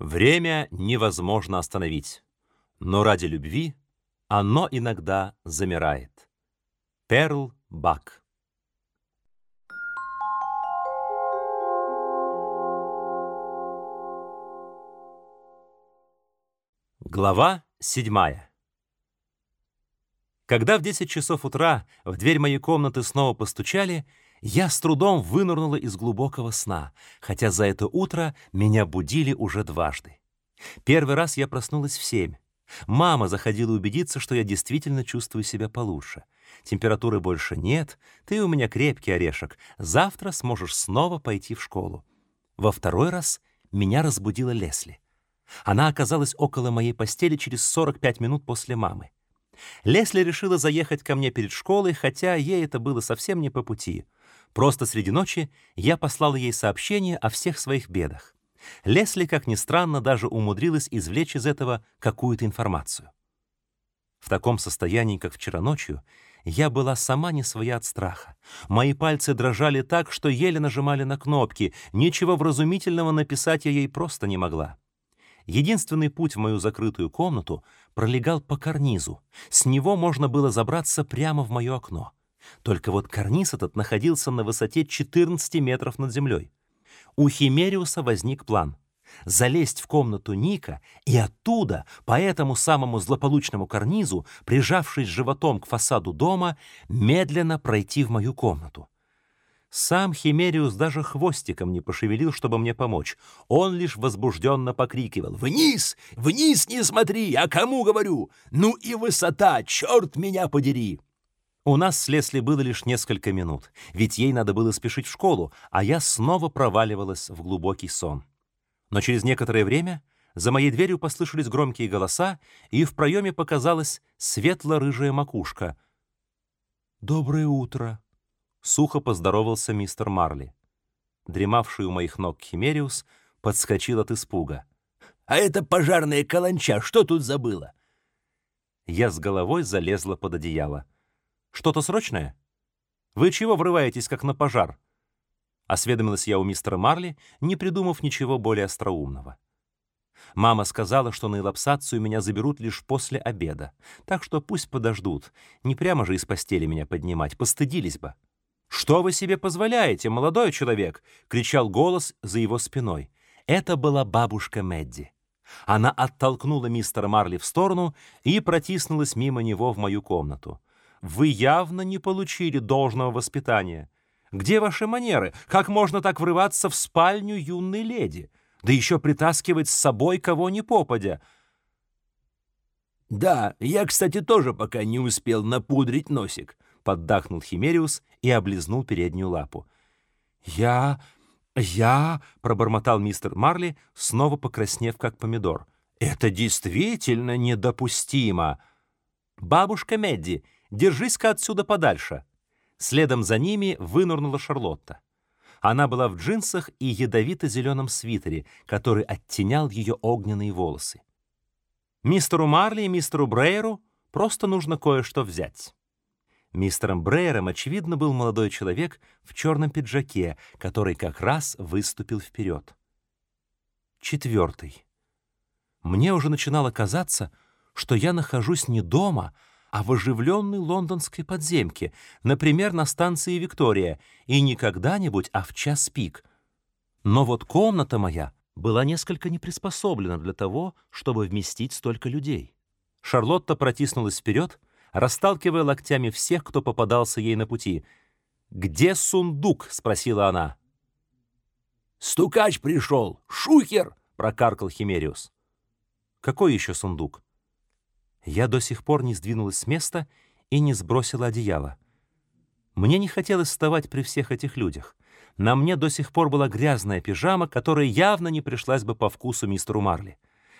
Время невозможно остановить, но ради любви оно иногда замирает. Перл Бак Глава седьмая Когда в 10 часов утра в дверь моей комнаты снова постучали, я с трудом вынырнула из глубокого сна, хотя за это утро меня будили уже дважды. Первый раз я проснулась в семь. Мама заходила убедиться, что я действительно чувствую себя получше. Температуры больше нет, ты у меня крепкий орешек, завтра сможешь снова пойти в школу. Во второй раз меня разбудила Лесли. Она оказалась около моей постели через 45 минут после мамы. Лесли решила заехать ко мне перед школой, хотя ей это было совсем не по пути — Просто среди ночи я послала ей сообщение о всех своих бедах. Лесли, как ни странно, даже умудрилась извлечь из этого какую-то информацию. В таком состоянии, как вчера ночью, я была сама не своя от страха. Мои пальцы дрожали так, что еле нажимали на кнопки. Ничего вразумительного написать я ей просто не могла. Единственный путь в мою закрытую комнату пролегал по карнизу. С него можно было забраться прямо в мое окно. Только вот карниз этот находился на высоте 14 метров над землей. У Химериуса возник план — залезть в комнату Ника и оттуда, по этому самому злополучному карнизу, прижавшись животом к фасаду дома, медленно пройти в мою комнату. Сам Химериус даже хвостиком не пошевелил, чтобы мне помочь. Он лишь возбужденно покрикивал. «Вниз! Вниз не смотри! А кому говорю? Ну и высота! Черт меня подери!» У нас с Лесли было лишь несколько минут, ведь ей надо было спешить в школу, а я снова проваливалась в глубокий сон. Но через некоторое время за моей дверью послышались громкие голоса, и в проеме показалась светло-рыжая макушка. «Доброе утро!» — сухо поздоровался мистер Марли. Дремавший у моих ног Химериус подскочил от испуга. «А это пожарная каланча, что тут забыла?» Я с головой залезла под одеяло. Что-то срочное? Вы чего врываетесь, как на пожар? Осведомилась я у мистера Марли, не придумав ничего более остроумного. Мама сказала, что на элапсацию меня заберут лишь после обеда, так что пусть подождут, не прямо же из постели меня поднимать, постыдились бы. «Что вы себе позволяете, молодой человек?» — кричал голос за его спиной. Это была бабушка Мэдди. Она оттолкнула мистера Марли в сторону и протиснулась мимо него в мою комнату. Вы явно не получили должного воспитания. Где ваши манеры? Как можно так врываться в спальню юной леди? Да еще притаскивать с собой кого ни попадя. «Да, я, кстати, тоже пока не успел напудрить носик», — поддакнул Химериус и облизнул переднюю лапу. «Я... я...» — пробормотал мистер Марли, снова покраснев, как помидор. «Это действительно недопустимо!» «Бабушка Медди, Держись-ка отсюда подальше!» Следом за ними вынурнула Шарлотта. Она была в джинсах и ядовито-зеленом свитере, который оттенял ее огненные волосы. Мистеру Марли и мистеру Брейеру просто нужно кое-что взять. Мистером Брейером, очевидно, был молодой человек в черном пиджаке, который как раз выступил вперед. Четвертый. Мне уже начинало казаться, что я нахожусь не дома, а в оживленной лондонской подземке, например, на станции Виктория, и не когда-нибудь, а в час пик. Но вот комната моя была несколько не приспособлена для того, чтобы вместить столько людей. Шарлотта протиснулась вперед, расталкивая локтями всех, кто попадался ей на пути. «Где сундук?» — спросила она. «Стукач пришел! Шухер!» — прокаркал Химериус. «Какой еще сундук?» Я до сих пор не сдвинулась с места и не сбросила одеяло. Мне не хотелось вставать при всех этих людях. На мне до сих пор была грязная пижама, которая явно не пришлась бы по вкусу мистеру Марли.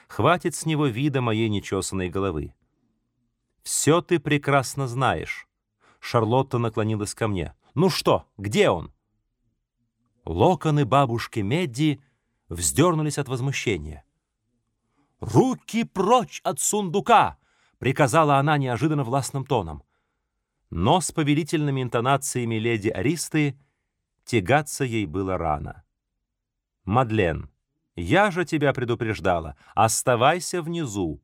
Хватит с него вида моей нечесанной головы. «Все ты прекрасно знаешь». Шарлотта наклонилась ко мне. «Ну что, где он?» Локоны бабушки Медди вздернулись от возмущения. «Руки прочь от сундука!» Приказала она неожиданно властным тоном. Но с повелительными интонациями леди Аристы тягаться ей было рано. «Мадлен, Я же тебя предупреждала. Оставайся внизу.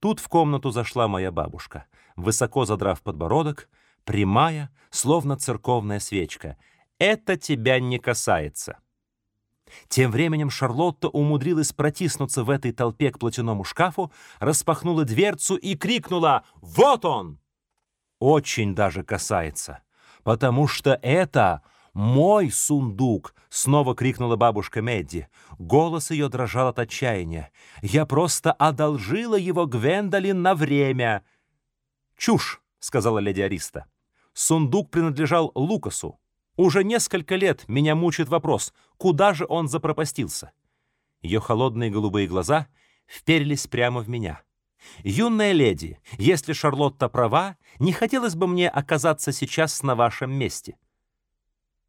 Тут в комнату зашла моя бабушка, высоко задрав подбородок, прямая, словно церковная свечка. «Это тебя не касается». Тем временем Шарлотта умудрилась протиснуться в этой толпе к платяному шкафу, распахнула дверцу и крикнула «Вот он!» Очень даже касается, потому что это мой сундук!» — снова крикнула бабушка Медди. Голос ее дрожал от отчаяния. «Я просто одолжила его Гвендолин на время!» «Чушь!» — сказала леди Ариста. «Сундук принадлежал Лукасу. Уже несколько лет меня мучает вопрос, куда же он запропастился?» Ее холодные голубые глаза вперлись прямо в меня. «Юная леди, если Шарлотта права, не хотелось бы мне оказаться сейчас на вашем месте.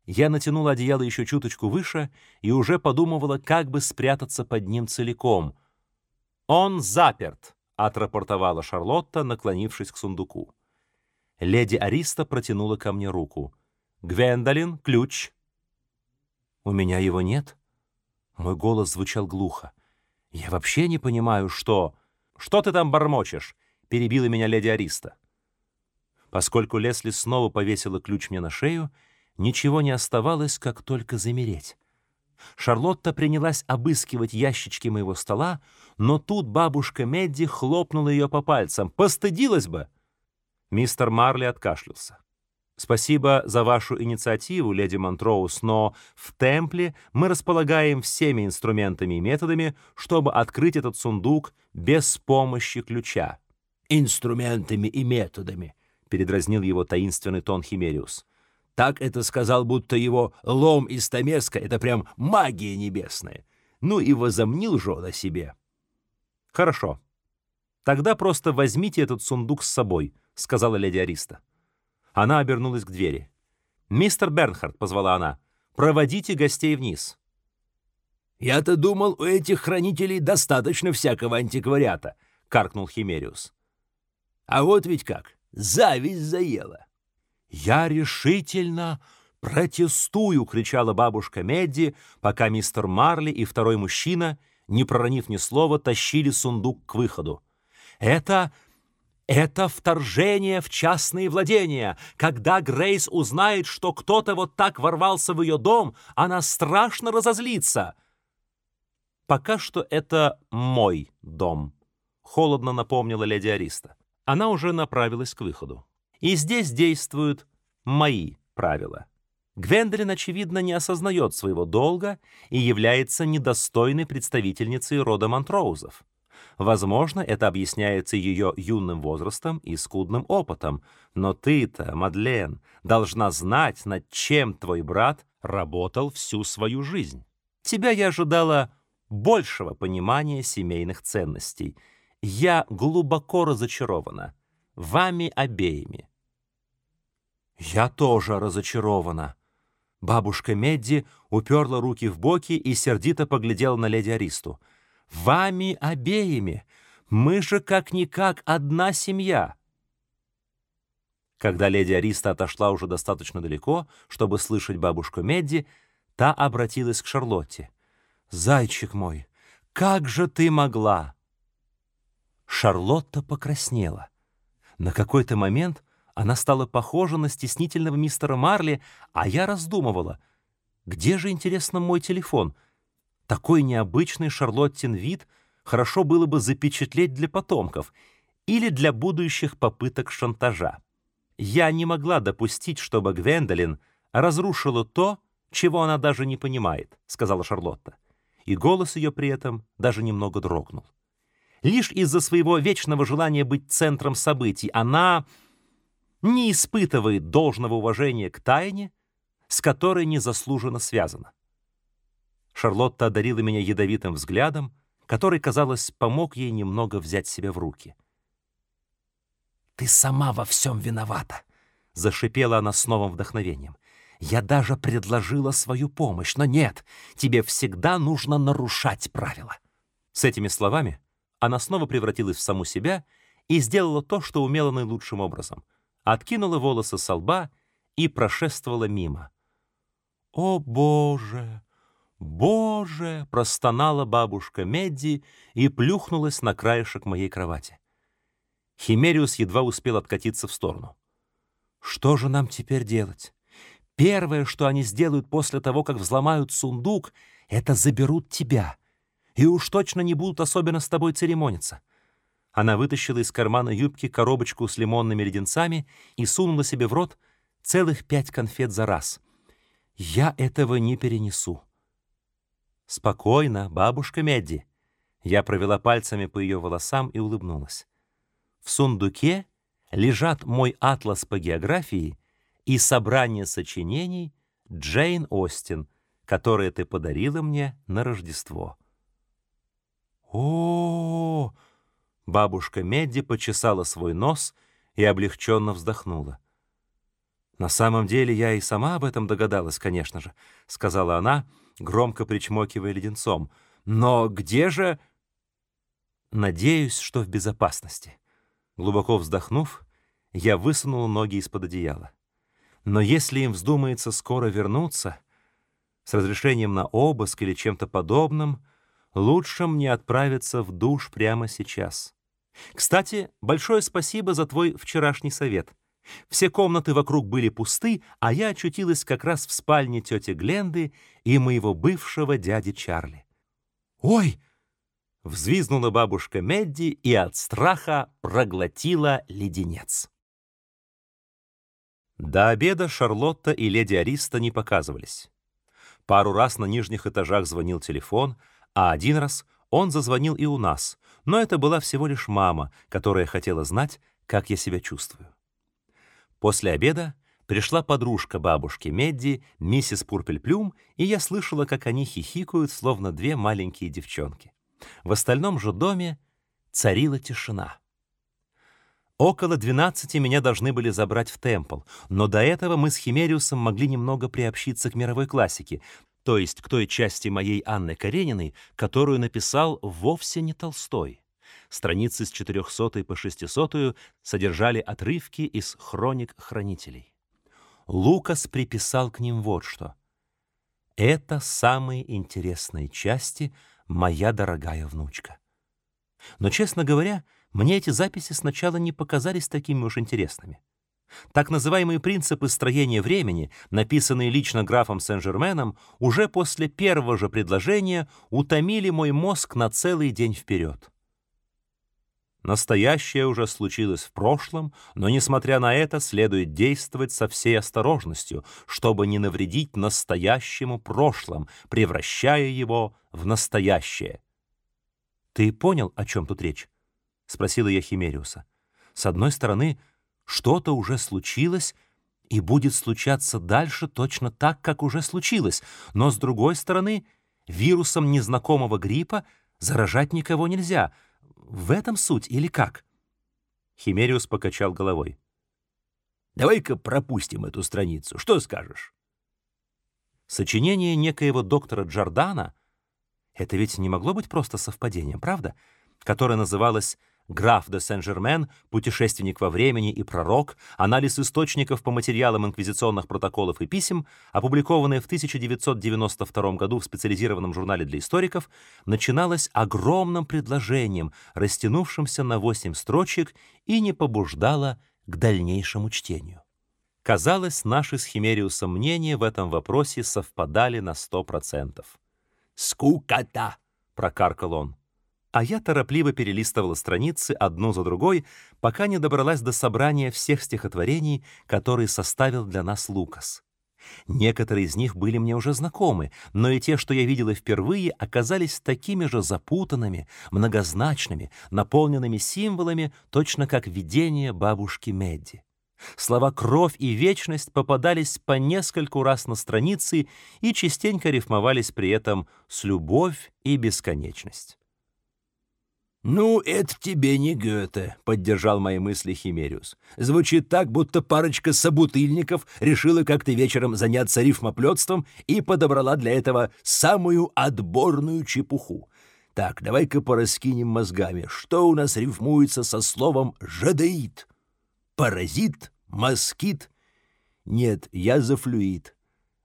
Я натянула одеяло еще чуточку выше и уже подумывала, как бы спрятаться под ним целиком. «Он заперт», — отрапортовала Шарлотта, наклонившись к сундуку. Леди Ариста протянула ко мне руку. «Гвендолин, ключ». «У меня его нет?» Мой голос звучал глухо. «Я вообще не понимаю, что...» «Что ты там бормочешь?» — перебила меня леди Ариста. Поскольку Лесли снова повесила ключ мне на шею, ничего не оставалось, как только замереть. Шарлотта принялась обыскивать ящички моего стола, но тут бабушка Медди хлопнула ее по пальцам. «Постыдилась бы!» Мистер Марли откашлялся. «Спасибо за вашу инициативу, леди Монтроуз, но в Темпле мы располагаем всеми инструментами и методами, чтобы открыть этот сундук без помощи ключа». «Инструментами и методами», — передразнил его таинственный тон Химериус. Так это сказал, будто его лом из Томеска — это прям магия небесная. Ну и возомнил же он о себе. «Хорошо. Тогда просто возьмите этот сундук с собой», — сказала леди Ариста. Она обернулась к двери. «Мистер Бернхард», — позвала она, — «проводите гостей вниз». «Я-то думал, у этих хранителей достаточно всякого антиквариата», — каркнул Химериус. «А вот ведь как, зависть заела». «Я решительно протестую!» — кричала бабушка Медди, пока мистер Марли и второй мужчина, не проронив ни слова, тащили сундук к выходу. «Это... это вторжение в частные владения. Когда Грейс узнает, что кто-то вот так ворвался в ее дом, она страшно разозлится!» «Пока что это мой дом», — холодно напомнила леди Ариста. Она уже направилась к выходу. И здесь действуют мои правила. Гвендолин, очевидно, не осознает своего долга и является недостойной представительницей рода Монтроузов. Возможно, это объясняется ее юным возрастом и скудным опытом, но ты-то, Мадлен, должна знать, над чем твой брат работал всю свою жизнь. Тебя я ожидала большего понимания семейных ценностей. Я глубоко разочарована вами обеими. Я тоже разочарована. Бабушка Медди уперла руки в боки и сердито поглядела на леди Аристу. Вами обеими. Мы же как-никак одна семья. Когда леди Ариста отошла уже достаточно далеко, чтобы слышать бабушку Медди, та обратилась к Шарлотте. «Зайчик мой, как же ты могла?» Шарлотта покраснела. На какой-то момент она стала похожа на стеснительного мистера Марли, а я раздумывала, где же, интересно, мой телефон? Такой необычный Шарлоттин вид хорошо было бы запечатлеть для потомков или для будущих попыток шантажа. Я не могла допустить, чтобы Гвендолин разрушила то, чего она даже не понимает, сказала Шарлотта. И голос ее при этом даже немного дрогнул. Лишь из-за своего вечного желания быть центром событий она не испытывает должного уважения к тайне, с которой незаслуженно связана. Шарлотта одарила меня ядовитым взглядом, который, казалось, помог ей немного взять себя в руки. «Ты сама во всем виновата!» — зашипела она с новым вдохновением. «Я даже предложила свою помощь, но нет, тебе всегда нужно нарушать правила». С этими словами она снова превратилась в саму себя и сделала то, что умела наилучшим образом. Откинула волосы со лба и прошествовала мимо. «О, Боже! «Боже!» — простонала бабушка Медди и плюхнулась на краешек моей кровати. Химериус едва успел откатиться в сторону. «Что же нам теперь делать? Первое, что они сделают после того, как взломают сундук, это заберут тебя. И уж точно не будут особенно с тобой церемониться». Она вытащила из кармана юбки коробочку с лимонными леденцами и сунула себе в рот целых пять конфет за раз. «Я этого не перенесу». «Спокойно, бабушка Медди». Я провела пальцами по ее волосам и улыбнулась. В сундуке лежат мой атлас по географии и собрание сочинений Джейн Остин, которые ты подарила мне на Рождество. О, -о, -о, Бабушка Медди почесала свой нос и облегченно вздохнула. На самом деле я и сама об этом догадалась, конечно же, сказала она, громко причмокивая леденцом. Но где же Надеюсь, что в безопасности. Глубоко вздохнув, я высунул ноги из-под одеяла. Но если им вздумается скоро вернуться, с разрешением на обыск или чем-то подобным, лучше мне отправиться в душ прямо сейчас. Кстати, большое спасибо за твой вчерашний совет. Все комнаты вокруг были пусты, а я очутилась как раз в спальне тети Гленды и моего бывшего дяди Чарли. «Ой!» — взвизгнула бабушка Медди и от страха проглотила леденец. До обеда Шарлотта и леди Ариста не показывались. Пару раз на нижних этажах звонил телефон, а один раз он зазвонил и у нас, но это была всего лишь мама, которая хотела знать, как я себя чувствую. После обеда пришла подружка бабушки Медди, миссис Пурпельплюм, и я слышала, как они хихикают, словно две маленькие девчонки. В остальном же доме царила тишина. Около двенадцати меня должны были забрать в Темпл, но до этого мы с Химериусом могли немного приобщиться к мировой классике, то есть к той части моей Анны Карениной, которую написал вовсе не Толстой. Страницы с 400 по 600 содержали отрывки из хроник хранителей. Лукас приписал к ним вот что. «Это самые интересные части, моя дорогая внучка». Но, честно говоря, мне эти записи сначала не показались такими уж интересными. Так называемые принципы строения времени, написанные лично графом Сен-Жерменом, уже после первого же предложения утомили мой мозг на целый день вперед. Настоящее уже случилось в прошлом, но, несмотря на это, следует действовать со всей осторожностью, чтобы не навредить настоящему прошлым, превращая его в настоящее. «Ты понял, о чем тут речь?» — спросила я Химериуса. «С одной стороны, что-то уже случилось и будет случаться дальше точно так, как уже случилось, но с другой стороны, вирусом незнакомого гриппа заражать никого нельзя — в этом суть или как? Химериус покачал головой. Давай-ка пропустим эту страницу. Что скажешь? Сочинение некоего доктора Джордана это ведь не могло быть просто совпадением, правда? Которое называлось Граф де Сен-Жермен, путешественник во времени и пророк, анализ источников по материалам инквизиционных протоколов и писем, опубликованное в 1992 году в специализированном журнале для историков, начиналось огромным предложением, растянувшимся на восемь строчек и не побуждало к дальнейшему чтению. Казалось, наши с Химериусом мнения в этом вопросе совпадали на сто процентов. «Скукота!» — прокаркал он а я торопливо перелистывала страницы одну за другой, пока не добралась до собрания всех стихотворений, которые составил для нас Лукас. Некоторые из них были мне уже знакомы, но и те, что я видела впервые, оказались такими же запутанными, многозначными, наполненными символами, точно как видение бабушки Медди. Слова «кровь» и «вечность» попадались по нескольку раз на странице и частенько рифмовались при этом с «любовь» и «бесконечность». «Ну, это тебе не Гёте», — поддержал мои мысли Химериус. «Звучит так, будто парочка собутыльников решила как-то вечером заняться рифмоплетством и подобрала для этого самую отборную чепуху. Так, давай-ка пораскинем мозгами, что у нас рифмуется со словом «жадеид»? Паразит? Москит? Нет, я за флюид.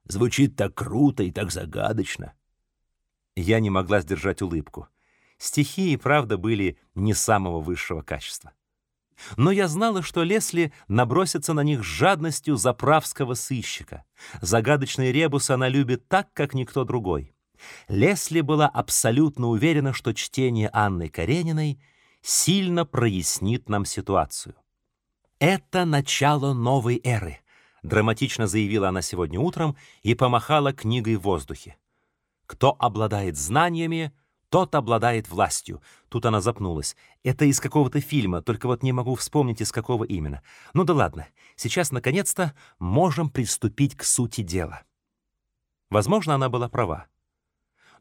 Звучит так круто и так загадочно. Я не могла сдержать улыбку. Стихи и правда были не самого высшего качества. Но я знала, что Лесли набросится на них с жадностью заправского сыщика. Загадочный ребус она любит так, как никто другой. Лесли была абсолютно уверена, что чтение Анны Карениной сильно прояснит нам ситуацию. «Это начало новой эры», — драматично заявила она сегодня утром и помахала книгой в воздухе. «Кто обладает знаниями, тот обладает властью». Тут она запнулась. «Это из какого-то фильма, только вот не могу вспомнить, из какого именно. Ну да ладно, сейчас, наконец-то, можем приступить к сути дела». Возможно, она была права.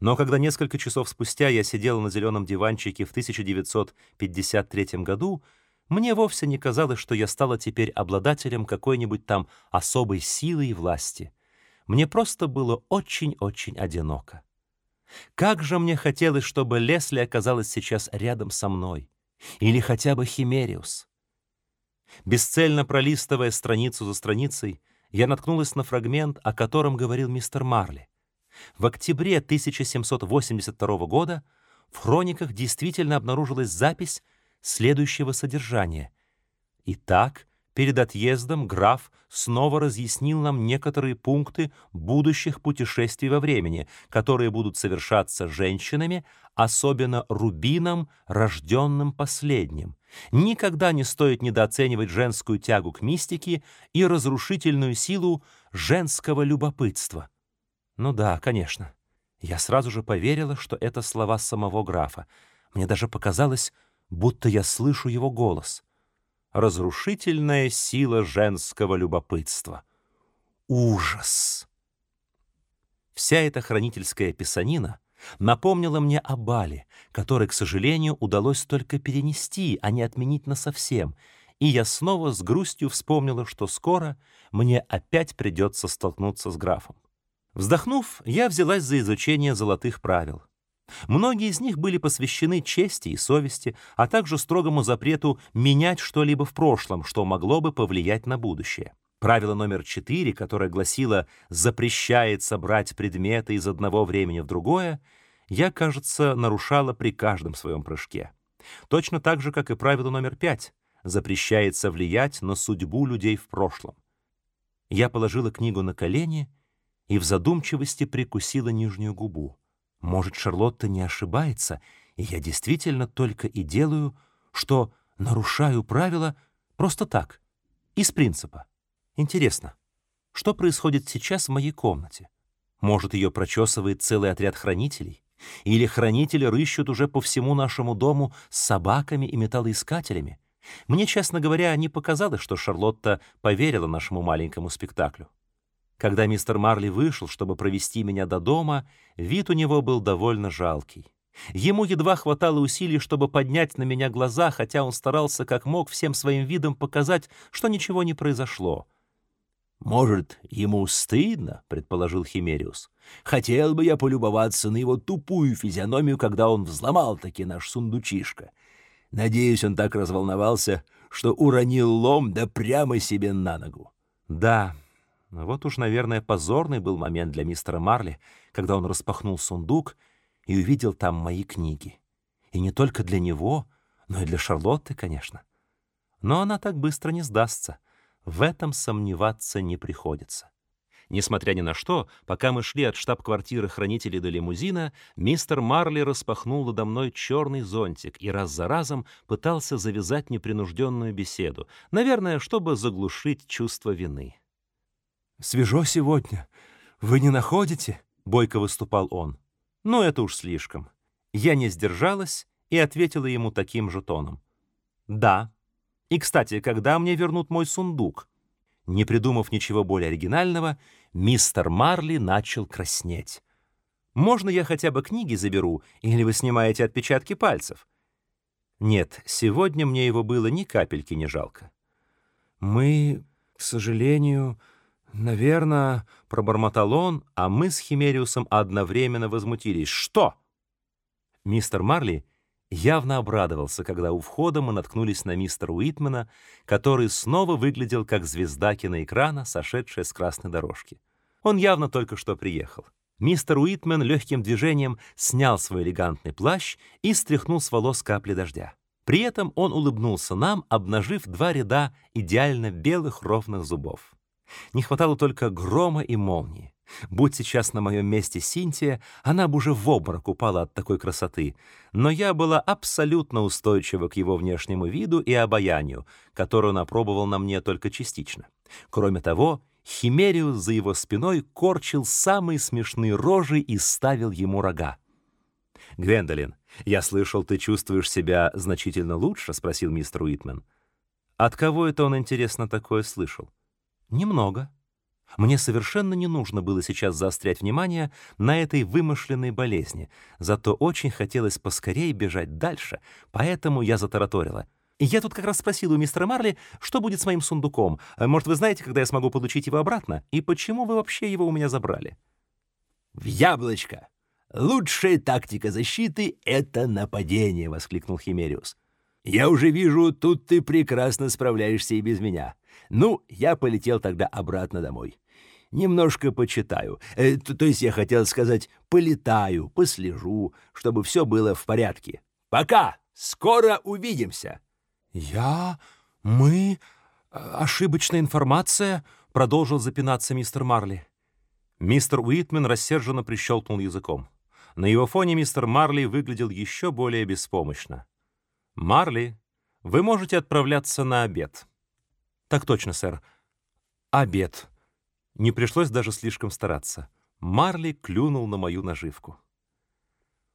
Но когда несколько часов спустя я сидел на зеленом диванчике в 1953 году, мне вовсе не казалось, что я стала теперь обладателем какой-нибудь там особой силы и власти. Мне просто было очень-очень одиноко. Как же мне хотелось, чтобы Лесли оказалась сейчас рядом со мной. Или хотя бы Химериус. Бесцельно пролистывая страницу за страницей, я наткнулась на фрагмент, о котором говорил мистер Марли. В октябре 1782 года в хрониках действительно обнаружилась запись следующего содержания. Итак, перед отъездом граф снова разъяснил нам некоторые пункты будущих путешествий во времени, которые будут совершаться женщинами, особенно рубином, рожденным последним. Никогда не стоит недооценивать женскую тягу к мистике и разрушительную силу женского любопытства. Ну да, конечно. Я сразу же поверила, что это слова самого графа. Мне даже показалось, будто я слышу его голос. Разрушительная сила женского любопытства. Ужас! Вся эта хранительская писанина напомнила мне о бале, который, к сожалению, удалось только перенести, а не отменить насовсем, и я снова с грустью вспомнила, что скоро мне опять придется столкнуться с графом. Вздохнув, я взялась за изучение золотых правил. Многие из них были посвящены чести и совести, а также строгому запрету менять что-либо в прошлом, что могло бы повлиять на будущее. Правило номер четыре, которое гласило «запрещается брать предметы из одного времени в другое», я, кажется, нарушала при каждом своем прыжке. Точно так же, как и правило номер пять «запрещается влиять на судьбу людей в прошлом». Я положила книгу на колени и в задумчивости прикусила нижнюю губу. Может, Шарлотта не ошибается, и я действительно только и делаю, что нарушаю правила просто так, из принципа. Интересно, что происходит сейчас в моей комнате? Может, ее прочесывает целый отряд хранителей? Или хранители рыщут уже по всему нашему дому с собаками и металлоискателями? Мне, честно говоря, не показалось, что Шарлотта поверила нашему маленькому спектаклю. Когда мистер Марли вышел, чтобы провести меня до дома, вид у него был довольно жалкий. Ему едва хватало усилий, чтобы поднять на меня глаза, хотя он старался как мог всем своим видом показать, что ничего не произошло. «Может, ему стыдно?» — предположил Химериус. «Хотел бы я полюбоваться на его тупую физиономию, когда он взломал-таки наш сундучишко. Надеюсь, он так разволновался, что уронил лом да прямо себе на ногу». «Да, вот уж, наверное, позорный был момент для мистера Марли, когда он распахнул сундук и увидел там мои книги. И не только для него, но и для Шарлотты, конечно. Но она так быстро не сдастся. В этом сомневаться не приходится. Несмотря ни на что, пока мы шли от штаб-квартиры хранителей до лимузина, мистер Марли распахнул надо мной черный зонтик и раз за разом пытался завязать непринужденную беседу, наверное, чтобы заглушить чувство вины. «Свежо сегодня. Вы не находите?» — бойко выступал он. Но это уж слишком. Я не сдержалась и ответила ему таким же тоном. «Да. И, кстати, когда мне вернут мой сундук?» Не придумав ничего более оригинального, мистер Марли начал краснеть. «Можно я хотя бы книги заберу, или вы снимаете отпечатки пальцев?» Нет, сегодня мне его было ни капельки не жалко. «Мы, к сожалению, «Наверное», — пробормотал он, а мы с Химериусом одновременно возмутились. «Что?» Мистер Марли явно обрадовался, когда у входа мы наткнулись на мистера Уитмена, который снова выглядел как звезда киноэкрана, сошедшая с красной дорожки. Он явно только что приехал. Мистер Уитмен легким движением снял свой элегантный плащ и стряхнул с волос капли дождя. При этом он улыбнулся нам, обнажив два ряда идеально белых ровных зубов. Не хватало только грома и молнии. Будь сейчас на моем месте Синтия, она бы уже в обморок упала от такой красоты. Но я была абсолютно устойчива к его внешнему виду и обаянию, которое он опробовал на мне только частично. Кроме того, Химериус за его спиной корчил самые смешные рожи и ставил ему рога. «Гвендолин, я слышал, ты чувствуешь себя значительно лучше?» — спросил мистер Уитмен. «От кого это он, интересно, такое слышал?» «Немного». Мне совершенно не нужно было сейчас заострять внимание на этой вымышленной болезни, зато очень хотелось поскорее бежать дальше, поэтому я затараторила — я тут как раз спросил у мистера Марли, что будет с моим сундуком. Э, может, вы знаете, когда я смогу получить его обратно? И почему вы вообще его у меня забрали?» «В яблочко! Лучшая тактика защиты — это нападение!» — воскликнул Химериус. «Я уже вижу, тут ты прекрасно справляешься и без меня. Ну, я полетел тогда обратно домой. Немножко почитаю. Э, то, то есть я хотел сказать, полетаю, послежу, чтобы все было в порядке. Пока! Скоро увидимся!» «Я? Мы? Ошибочная информация?» — продолжил запинаться мистер Марли. Мистер Уитмен рассерженно прищелкнул языком. На его фоне мистер Марли выглядел еще более беспомощно. «Марли, вы можете отправляться на обед». «Так точно, сэр. Обед». Не пришлось даже слишком стараться. Марли клюнул на мою наживку.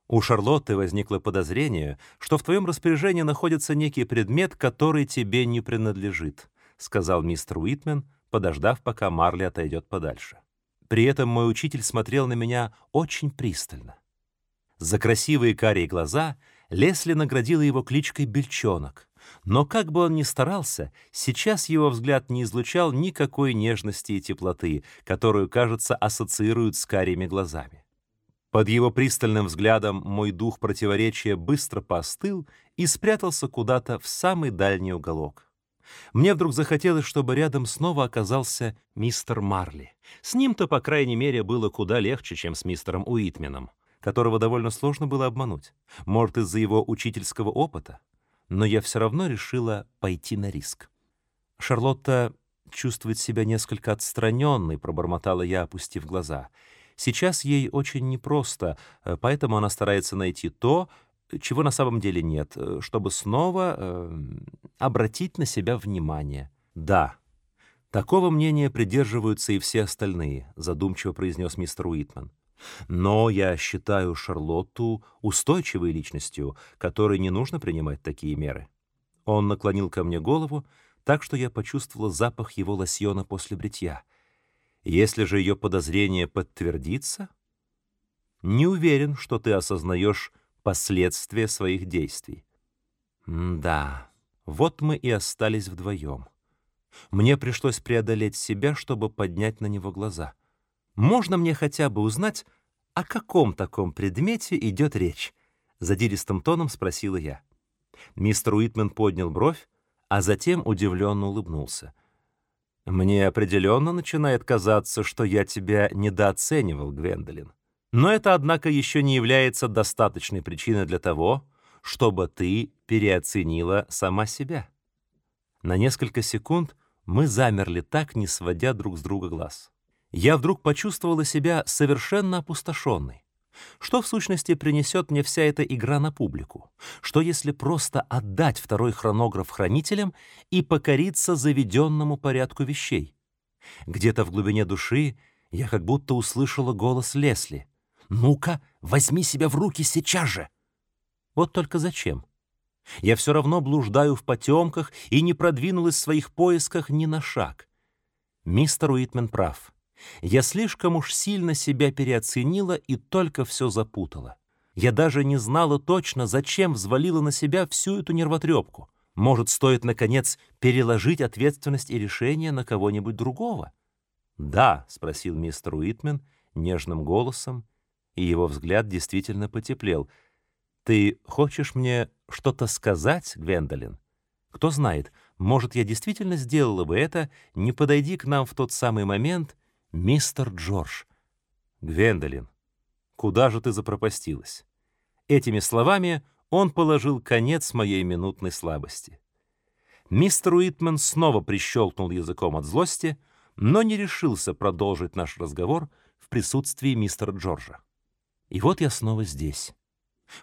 У Шарлотты возникло подозрение, что в твоем распоряжении находится некий предмет, который тебе не принадлежит, сказал мистер Уитмен, подождав, пока Марли отойдет подальше. При этом мой учитель смотрел на меня очень пристально. За красивые карие глаза Лесли наградила его кличкой Бельчонок, но как бы он ни старался, сейчас его взгляд не излучал никакой нежности и теплоты, которую, кажется, ассоциируют с карими глазами. Под его пристальным взглядом мой дух противоречия быстро постыл и спрятался куда-то в самый дальний уголок. Мне вдруг захотелось, чтобы рядом снова оказался мистер Марли. С ним-то, по крайней мере, было куда легче, чем с мистером Уитменом, которого довольно сложно было обмануть. Может, из-за его учительского опыта. Но я все равно решила пойти на риск. Шарлотта чувствует себя несколько отстраненной, пробормотала я, опустив глаза — Сейчас ей очень непросто, э, поэтому она старается найти то, чего на самом деле нет, э, чтобы снова э, обратить на себя внимание. Да, такого мнения придерживаются и все остальные, задумчиво произнес мистер Уитман. Но я считаю Шарлотту устойчивой личностью, которой не нужно принимать такие меры. Он наклонил ко мне голову, так что я почувствовала запах его лосьона после бритья — если же ее подозрение подтвердится, не уверен, что ты осознаешь последствия своих действий. М да, вот мы и остались вдвоем. Мне пришлось преодолеть себя, чтобы поднять на него глаза. Можно мне хотя бы узнать, о каком таком предмете идет речь? Задиристым тоном спросила я. Мистер Уитмен поднял бровь, а затем удивленно улыбнулся — мне определенно начинает казаться, что я тебя недооценивал, Гвендолин. Но это, однако, еще не является достаточной причиной для того, чтобы ты переоценила сама себя. На несколько секунд мы замерли так, не сводя друг с друга глаз. Я вдруг почувствовала себя совершенно опустошенной. Что в сущности принесет мне вся эта игра на публику? Что если просто отдать второй хронограф хранителям и покориться заведенному порядку вещей? Где-то в глубине души я как будто услышала голос Лесли. «Ну-ка, возьми себя в руки сейчас же!» Вот только зачем? Я все равно блуждаю в потемках и не продвинулась в своих поисках ни на шаг. Мистер Уитмен прав. Я слишком уж сильно себя переоценила и только все запутала. Я даже не знала точно, зачем взвалила на себя всю эту нервотрепку. Может, стоит, наконец, переложить ответственность и решение на кого-нибудь другого? «Да», — спросил мистер Уитмен нежным голосом, и его взгляд действительно потеплел. «Ты хочешь мне что-то сказать, Гвендолин? Кто знает, может, я действительно сделала бы это, не подойди к нам в тот самый момент, мистер Джордж. Гвендолин, Куда же ты запропастилась?» Этими словами он положил конец моей минутной слабости. Мистер Уитмен снова прищелкнул языком от злости, но не решился продолжить наш разговор в присутствии мистера Джорджа. И вот я снова здесь.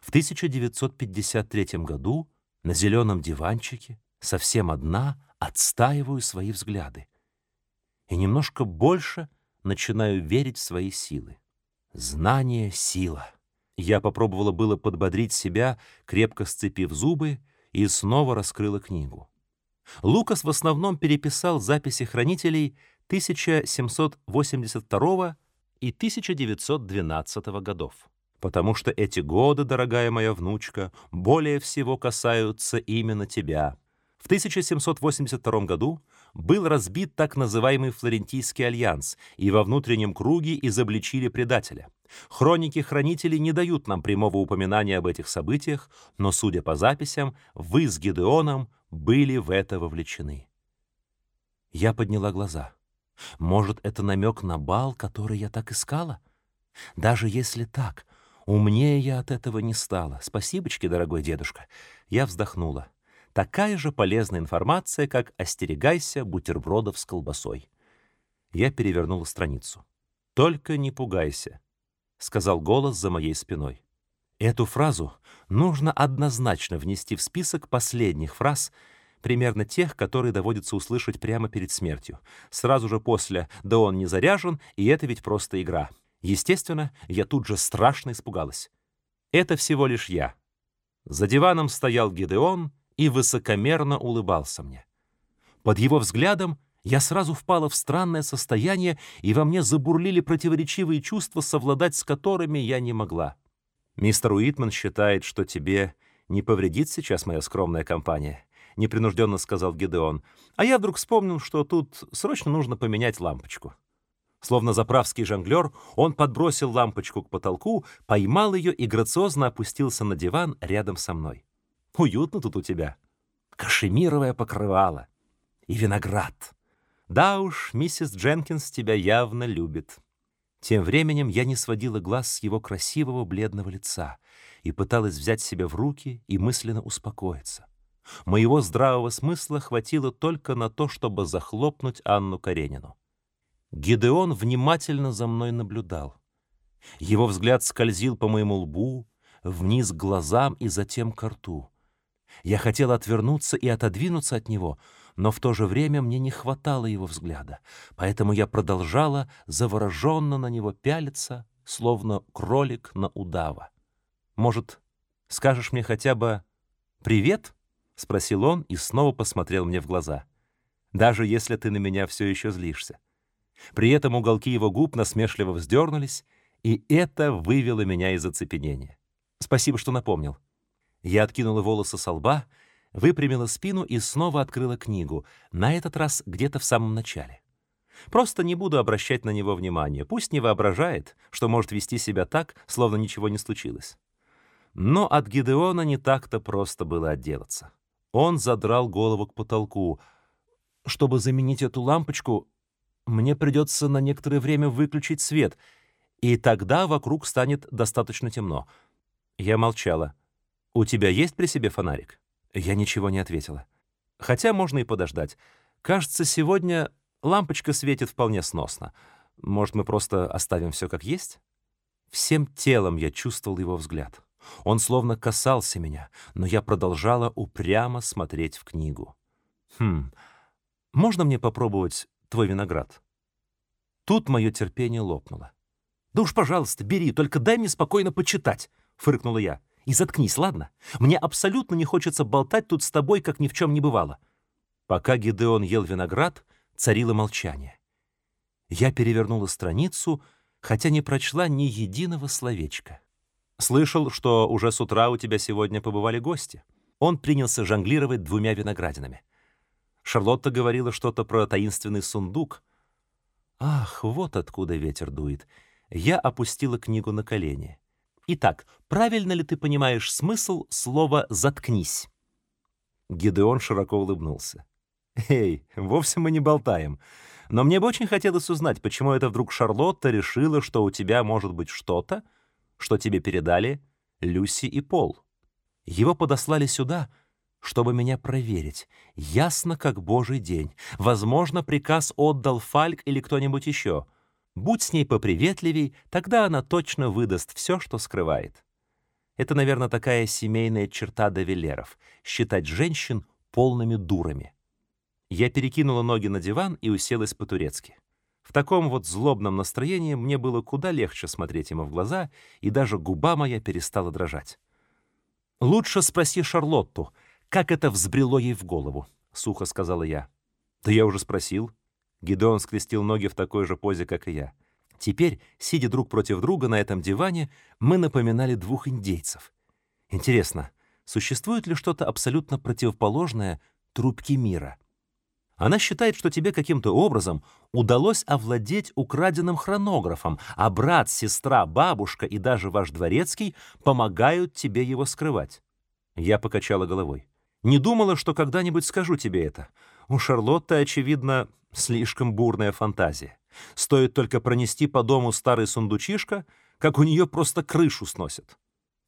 В 1953 году на зеленом диванчике, совсем одна, отстаиваю свои взгляды. И немножко больше начинаю верить в свои силы. Знание — сила. Я попробовала было подбодрить себя, крепко сцепив зубы, и снова раскрыла книгу. Лукас в основном переписал записи хранителей 1782 и 1912 годов. Потому что эти годы, дорогая моя внучка, более всего касаются именно тебя. В 1782 году был разбит так называемый Флорентийский альянс, и во внутреннем круге изобличили предателя. Хроники хранителей не дают нам прямого упоминания об этих событиях, но, судя по записям, вы с Гедеоном были в это вовлечены. Я подняла глаза. Может, это намек на бал, который я так искала? Даже если так, умнее я от этого не стала. Спасибочки, дорогой дедушка. Я вздохнула. Такая же полезная информация, как «остерегайся бутербродов с колбасой». Я перевернула страницу. «Только не пугайся», — сказал голос за моей спиной. Эту фразу нужно однозначно внести в список последних фраз, примерно тех, которые доводится услышать прямо перед смертью. Сразу же после «да он не заряжен, и это ведь просто игра». Естественно, я тут же страшно испугалась. Это всего лишь я. За диваном стоял Гидеон и высокомерно улыбался мне. Под его взглядом я сразу впала в странное состояние, и во мне забурлили противоречивые чувства, совладать с которыми я не могла. «Мистер Уитман считает, что тебе не повредит сейчас моя скромная компания», — непринужденно сказал Гидеон. «А я вдруг вспомнил, что тут срочно нужно поменять лампочку». Словно заправский жонглер, он подбросил лампочку к потолку, поймал ее и грациозно опустился на диван рядом со мной. «Уютно тут у тебя. Кашемировое покрывало. И виноград. Да уж, миссис Дженкинс тебя явно любит». Тем временем я не сводила глаз с его красивого бледного лица и пыталась взять себя в руки и мысленно успокоиться. Моего здравого смысла хватило только на то, чтобы захлопнуть Анну Каренину. Гидеон внимательно за мной наблюдал. Его взгляд скользил по моему лбу, вниз к глазам и затем к рту. Я хотела отвернуться и отодвинуться от него — но в то же время мне не хватало его взгляда, поэтому я продолжала завороженно на него пялиться, словно кролик на удава. «Может, скажешь мне хотя бы «привет»?» — спросил он и снова посмотрел мне в глаза. «Даже если ты на меня все еще злишься». При этом уголки его губ насмешливо вздернулись, и это вывело меня из оцепенения. Спасибо, что напомнил. Я откинула волосы со лба, выпрямила спину и снова открыла книгу, на этот раз где-то в самом начале. Просто не буду обращать на него внимания, пусть не воображает, что может вести себя так, словно ничего не случилось. Но от Гидеона не так-то просто было отделаться. Он задрал голову к потолку. «Чтобы заменить эту лампочку, мне придется на некоторое время выключить свет, и тогда вокруг станет достаточно темно». Я молчала. «У тебя есть при себе фонарик?» Я ничего не ответила. Хотя можно и подождать. Кажется, сегодня лампочка светит вполне сносно. Может, мы просто оставим все как есть? Всем телом я чувствовал его взгляд. Он словно касался меня, но я продолжала упрямо смотреть в книгу. «Хм, можно мне попробовать твой виноград?» Тут мое терпение лопнуло. «Да уж, пожалуйста, бери, только дай мне спокойно почитать», — фыркнула я. И заткнись, ладно? Мне абсолютно не хочется болтать тут с тобой, как ни в чем не бывало». Пока Гидеон ел виноград, царило молчание. Я перевернула страницу, хотя не прочла ни единого словечка. «Слышал, что уже с утра у тебя сегодня побывали гости». Он принялся жонглировать двумя виноградинами. Шарлотта говорила что-то про таинственный сундук. Ах, вот откуда ветер дует. Я опустила книгу на колени. Итак, правильно ли ты понимаешь смысл слова «заткнись»?» Гидеон широко улыбнулся. «Эй, вовсе мы не болтаем. Но мне бы очень хотелось узнать, почему это вдруг Шарлотта решила, что у тебя может быть что-то, что тебе передали Люси и Пол. Его подослали сюда, чтобы меня проверить. Ясно, как божий день. Возможно, приказ отдал Фальк или кто-нибудь еще. Будь с ней поприветливей, тогда она точно выдаст все, что скрывает. Это, наверное, такая семейная черта довелеров — считать женщин полными дурами. Я перекинула ноги на диван и уселась по-турецки. В таком вот злобном настроении мне было куда легче смотреть ему в глаза, и даже губа моя перестала дрожать. «Лучше спроси Шарлотту, как это взбрело ей в голову», — сухо сказала я. «Да я уже спросил». Гидеон скрестил ноги в такой же позе, как и я. Теперь, сидя друг против друга на этом диване, мы напоминали двух индейцев. Интересно, существует ли что-то абсолютно противоположное трубке мира? Она считает, что тебе каким-то образом удалось овладеть украденным хронографом, а брат, сестра, бабушка и даже ваш дворецкий помогают тебе его скрывать. Я покачала головой. Не думала, что когда-нибудь скажу тебе это. У Шарлотты, очевидно, слишком бурная фантазия. Стоит только пронести по дому старый сундучишка, как у нее просто крышу сносит.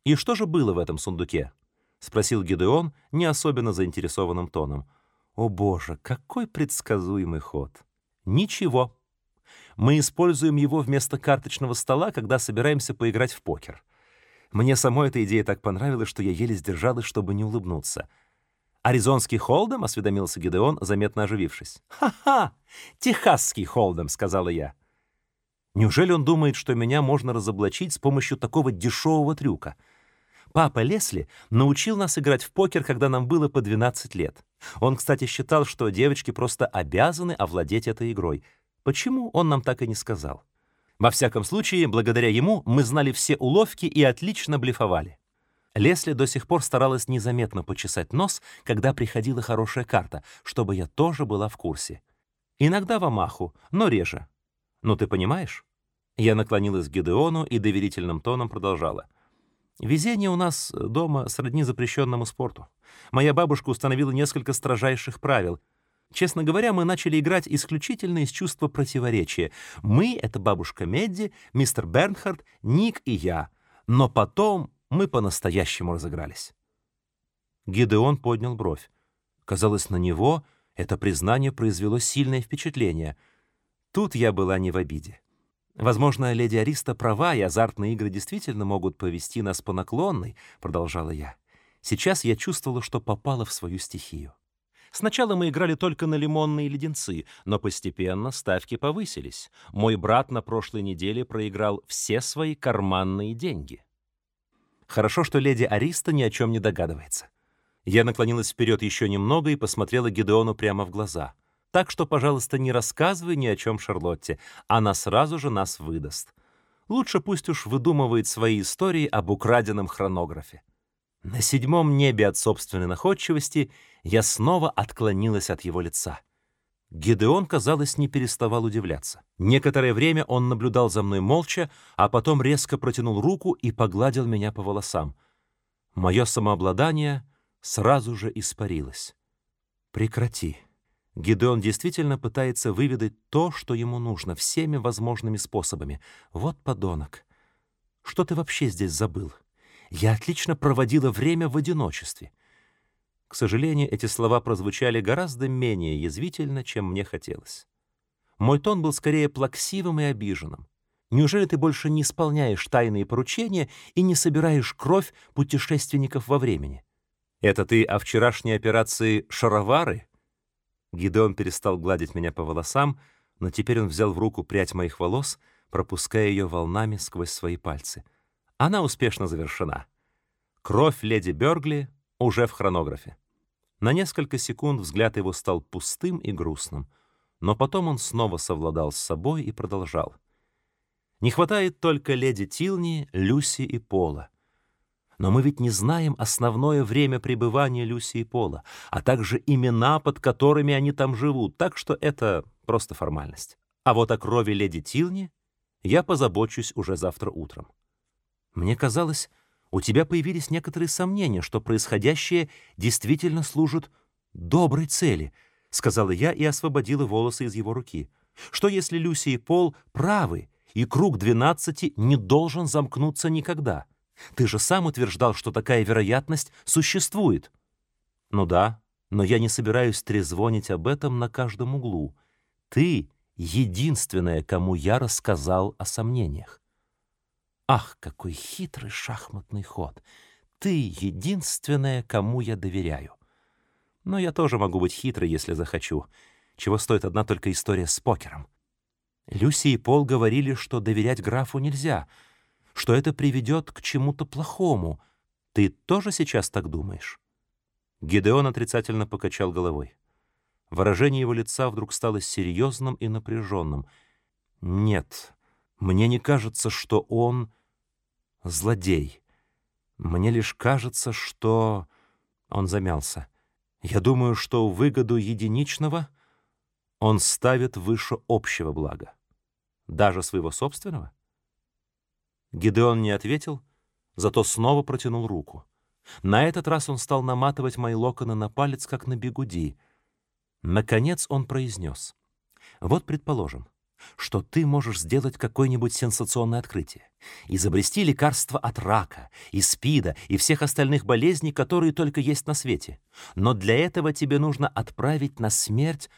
«И что же было в этом сундуке?» — спросил Гидеон не особенно заинтересованным тоном. «О боже, какой предсказуемый ход!» «Ничего. Мы используем его вместо карточного стола, когда собираемся поиграть в покер. Мне самой эта идея так понравилась, что я еле сдержалась, чтобы не улыбнуться — «Аризонский холдем?» — осведомился Гидеон, заметно оживившись. «Ха-ха! Техасский холдем!» — сказала я. Неужели он думает, что меня можно разоблачить с помощью такого дешевого трюка? Папа Лесли научил нас играть в покер, когда нам было по 12 лет. Он, кстати, считал, что девочки просто обязаны овладеть этой игрой. Почему, он нам так и не сказал. Во всяком случае, благодаря ему мы знали все уловки и отлично блефовали. Лесли до сих пор старалась незаметно почесать нос, когда приходила хорошая карта, чтобы я тоже была в курсе. Иногда в Амаху, но реже. Ну ты понимаешь? Я наклонилась к Гедеону и доверительным тоном продолжала. Везение у нас дома сродни запрещенному спорту. Моя бабушка установила несколько строжайших правил. Честно говоря, мы начали играть исключительно из чувства противоречия. Мы — это бабушка Медди, мистер Бернхард, Ник и я. Но потом мы по-настоящему разыгрались. Гидеон поднял бровь. Казалось, на него это признание произвело сильное впечатление. Тут я была не в обиде. Возможно, леди Ариста права, и азартные игры действительно могут повести нас по наклонной, продолжала я. Сейчас я чувствовала, что попала в свою стихию. Сначала мы играли только на лимонные леденцы, но постепенно ставки повысились. Мой брат на прошлой неделе проиграл все свои карманные деньги. Хорошо, что леди Ариста ни о чем не догадывается. Я наклонилась вперед еще немного и посмотрела Гедеону прямо в глаза. Так что, пожалуйста, не рассказывай ни о чем Шарлотте. Она сразу же нас выдаст. Лучше пусть уж выдумывает свои истории об украденном хронографе. На седьмом небе от собственной находчивости я снова отклонилась от его лица. Гедеон, казалось, не переставал удивляться. Некоторое время он наблюдал за мной молча, а потом резко протянул руку и погладил меня по волосам. Мое самообладание сразу же испарилось. «Прекрати». Гедеон действительно пытается выведать то, что ему нужно, всеми возможными способами. Вот подонок. Что ты вообще здесь забыл? Я отлично проводила время в одиночестве. К сожалению, эти слова прозвучали гораздо менее язвительно, чем мне хотелось. Мой тон был скорее плаксивым и обиженным. Неужели ты больше не исполняешь тайные поручения и не собираешь кровь путешественников во времени? Это ты о вчерашней операции «Шаровары»?» Гидеон перестал гладить меня по волосам, но теперь он взял в руку прядь моих волос, пропуская ее волнами сквозь свои пальцы. Она успешно завершена. Кровь леди Бергли уже в хронографе. На несколько секунд взгляд его стал пустым и грустным, но потом он снова совладал с собой и продолжал. «Не хватает только леди Тилни, Люси и Пола. Но мы ведь не знаем основное время пребывания Люси и Пола, а также имена, под которыми они там живут, так что это просто формальность. А вот о крови леди Тилни я позабочусь уже завтра утром». Мне казалось, у тебя появились некоторые сомнения, что происходящее действительно служит доброй цели, сказала я и освободила волосы из его руки. Что если Люси и Пол правы, и круг двенадцати не должен замкнуться никогда. Ты же сам утверждал, что такая вероятность существует. Ну да, но я не собираюсь трезвонить об этом на каждом углу. Ты — единственная, кому я рассказал о сомнениях. Ах, какой хитрый шахматный ход! Ты — единственная, кому я доверяю. Но я тоже могу быть хитрой, если захочу. Чего стоит одна только история с покером. Люси и Пол говорили, что доверять графу нельзя, что это приведет к чему-то плохому. Ты тоже сейчас так думаешь?» Гидеон отрицательно покачал головой. Выражение его лица вдруг стало серьезным и напряженным. «Нет, мне не кажется, что он злодей. Мне лишь кажется, что...» Он замялся. «Я думаю, что выгоду единичного он ставит выше общего блага. Даже своего собственного? Гидеон не ответил, зато снова протянул руку. На этот раз он стал наматывать мои локоны на палец, как на бегуди. Наконец он произнес. «Вот, предположим, что ты можешь сделать какое-нибудь сенсационное открытие, изобрести лекарство от рака, и спида, и всех остальных болезней, которые только есть на свете. Но для этого тебе нужно отправить на смерть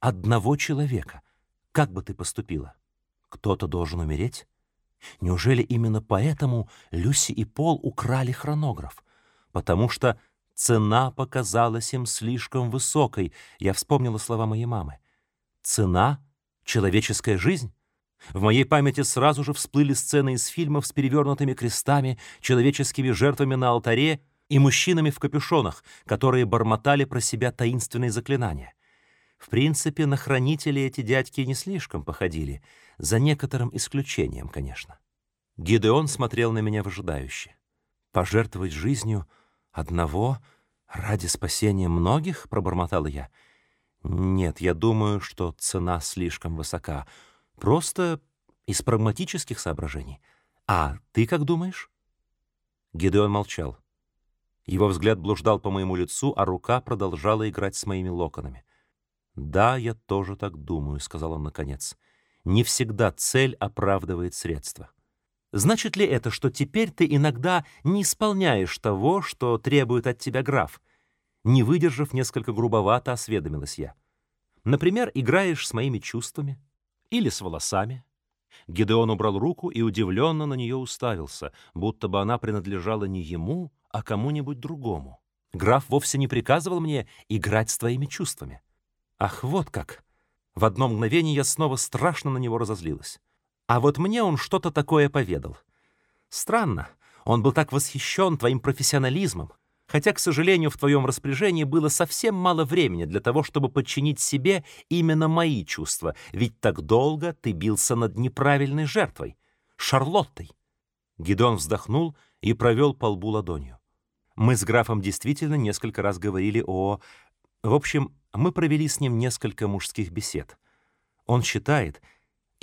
одного человека. Как бы ты поступила? Кто-то должен умереть? Неужели именно поэтому Люси и Пол украли хронограф? Потому что цена показалась им слишком высокой. Я вспомнила слова моей мамы. Цена — человеческая жизнь? В моей памяти сразу же всплыли сцены из фильмов с перевернутыми крестами, человеческими жертвами на алтаре и мужчинами в капюшонах, которые бормотали про себя таинственные заклинания. В принципе, на хранителей эти дядьки не слишком походили, за некоторым исключением, конечно. Гидеон смотрел на меня выжидающе. «Пожертвовать жизнью одного ради спасения многих?» — пробормотала я. «Нет, я думаю, что цена слишком высока. Просто из прагматических соображений. А ты как думаешь?» Гидеон молчал. Его взгляд блуждал по моему лицу, а рука продолжала играть с моими локонами. «Да, я тоже так думаю», — сказал он наконец. «Не всегда цель оправдывает средства». «Значит ли это, что теперь ты иногда не исполняешь того, что требует от тебя граф?» Не выдержав, несколько грубовато осведомилась я. «Например, играешь с моими чувствами или с волосами?» Гидеон убрал руку и удивленно на нее уставился, будто бы она принадлежала не ему, а кому-нибудь другому. «Граф вовсе не приказывал мне играть с твоими чувствами». Ах, вот как! В одно мгновение я снова страшно на него разозлилась. А вот мне он что-то такое поведал. Странно, он был так восхищен твоим профессионализмом, хотя, к сожалению, в твоем распоряжении было совсем мало времени для того, чтобы подчинить себе именно мои чувства, ведь так долго ты бился над неправильной жертвой — Шарлоттой. Гидон вздохнул и провел по лбу ладонью. Мы с графом действительно несколько раз говорили о... В общем, мы провели с ним несколько мужских бесед. Он считает,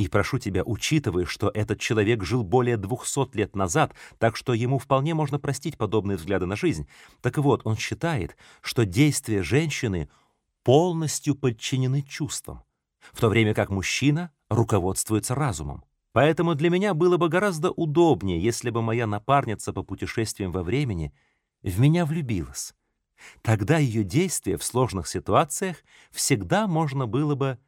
и прошу тебя, учитывая, что этот человек жил более двухсот лет назад, так что ему вполне можно простить подобные взгляды на жизнь. Так вот, он считает, что действия женщины полностью подчинены чувствам, в то время как мужчина руководствуется разумом. Поэтому для меня было бы гораздо удобнее, если бы моя напарница по путешествиям во времени в меня влюбилась. Тогда ее действия в сложных ситуациях всегда можно было бы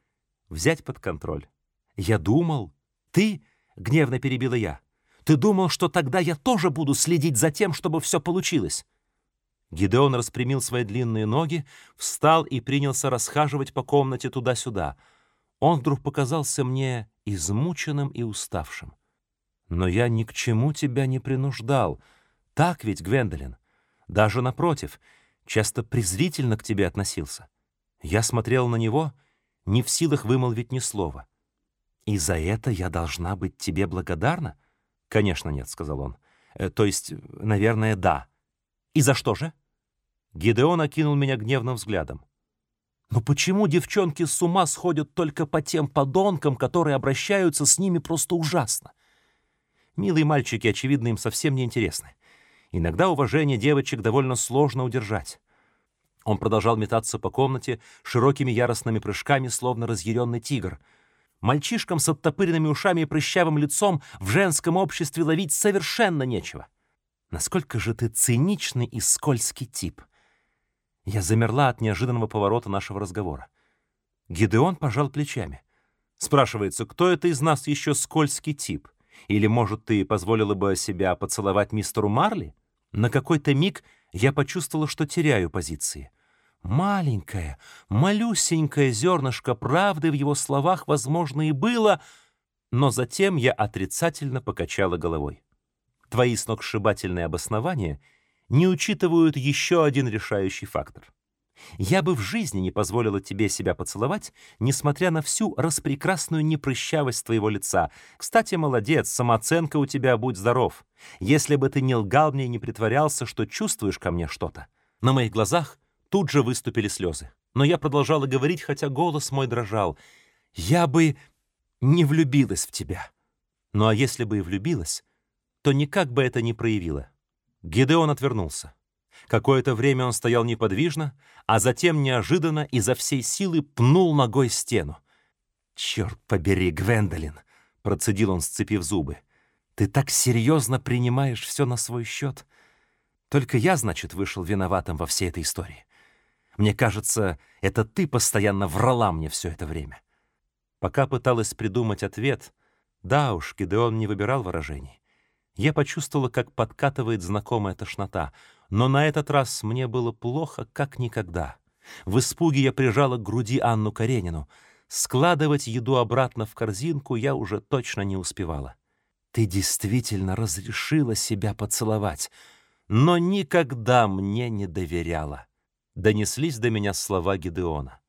взять под контроль. Я думал, ты, гневно перебила я, ты думал, что тогда я тоже буду следить за тем, чтобы все получилось. Гидеон распрямил свои длинные ноги, встал и принялся расхаживать по комнате туда-сюда. Он вдруг показался мне измученным и уставшим. Но я ни к чему тебя не принуждал. Так ведь, Гвендолин? Даже напротив — часто презрительно к тебе относился. Я смотрел на него, не в силах вымолвить ни слова. «И за это я должна быть тебе благодарна?» «Конечно нет», — сказал он. «Э, «То есть, наверное, да». «И за что же?» Гидеон окинул меня гневным взглядом. «Но почему девчонки с ума сходят только по тем подонкам, которые обращаются с ними просто ужасно? Милые мальчики, очевидно, им совсем не интересны. Иногда уважение девочек довольно сложно удержать. Он продолжал метаться по комнате широкими яростными прыжками, словно разъяренный тигр. Мальчишкам с оттопыренными ушами и прыщавым лицом в женском обществе ловить совершенно нечего. Насколько же ты циничный и скользкий тип. Я замерла от неожиданного поворота нашего разговора. Гидеон пожал плечами. Спрашивается, кто это из нас еще скользкий тип? Или, может, ты позволила бы себя поцеловать мистеру Марли? На какой-то миг я почувствовала, что теряю позиции. Маленькое, малюсенькое зернышко правды в его словах, возможно, и было, но затем я отрицательно покачала головой. Твои сногсшибательные обоснования не учитывают еще один решающий фактор. Я бы в жизни не позволила тебе себя поцеловать, несмотря на всю распрекрасную непрыщавость твоего лица. Кстати, молодец, самооценка у тебя, будь здоров. Если бы ты не лгал мне и не притворялся, что чувствуешь ко мне что-то. На моих глазах тут же выступили слезы. Но я продолжала говорить, хотя голос мой дрожал. Я бы не влюбилась в тебя. Ну а если бы и влюбилась, то никак бы это не проявила. Гидеон отвернулся. Какое-то время он стоял неподвижно, а затем неожиданно изо всей силы пнул ногой стену. «Черт побери, Гвендолин!» — процедил он, сцепив зубы. «Ты так серьезно принимаешь все на свой счет? Только я, значит, вышел виноватым во всей этой истории. Мне кажется, это ты постоянно врала мне все это время». Пока пыталась придумать ответ, да уж, Гидеон не выбирал выражений. Я почувствовала, как подкатывает знакомая тошнота, но на этот раз мне было плохо, как никогда. В испуге я прижала к груди Анну Каренину. Складывать еду обратно в корзинку я уже точно не успевала. «Ты действительно разрешила себя поцеловать, но никогда мне не доверяла», — донеслись до меня слова Гидеона.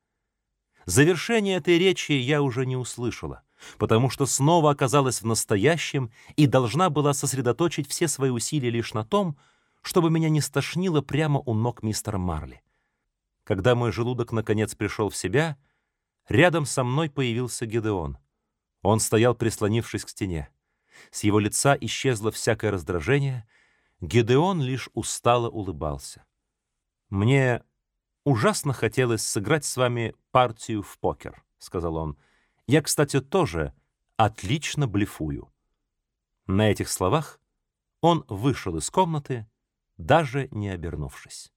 Завершение этой речи я уже не услышала потому что снова оказалась в настоящем и должна была сосредоточить все свои усилия лишь на том, чтобы меня не стошнило прямо у ног мистера Марли. Когда мой желудок наконец пришел в себя, рядом со мной появился Гедеон. Он стоял, прислонившись к стене. С его лица исчезло всякое раздражение, Гедеон лишь устало улыбался. «Мне ужасно хотелось сыграть с вами партию в покер», — сказал он, — я, кстати, тоже отлично блефую. На этих словах он вышел из комнаты, даже не обернувшись.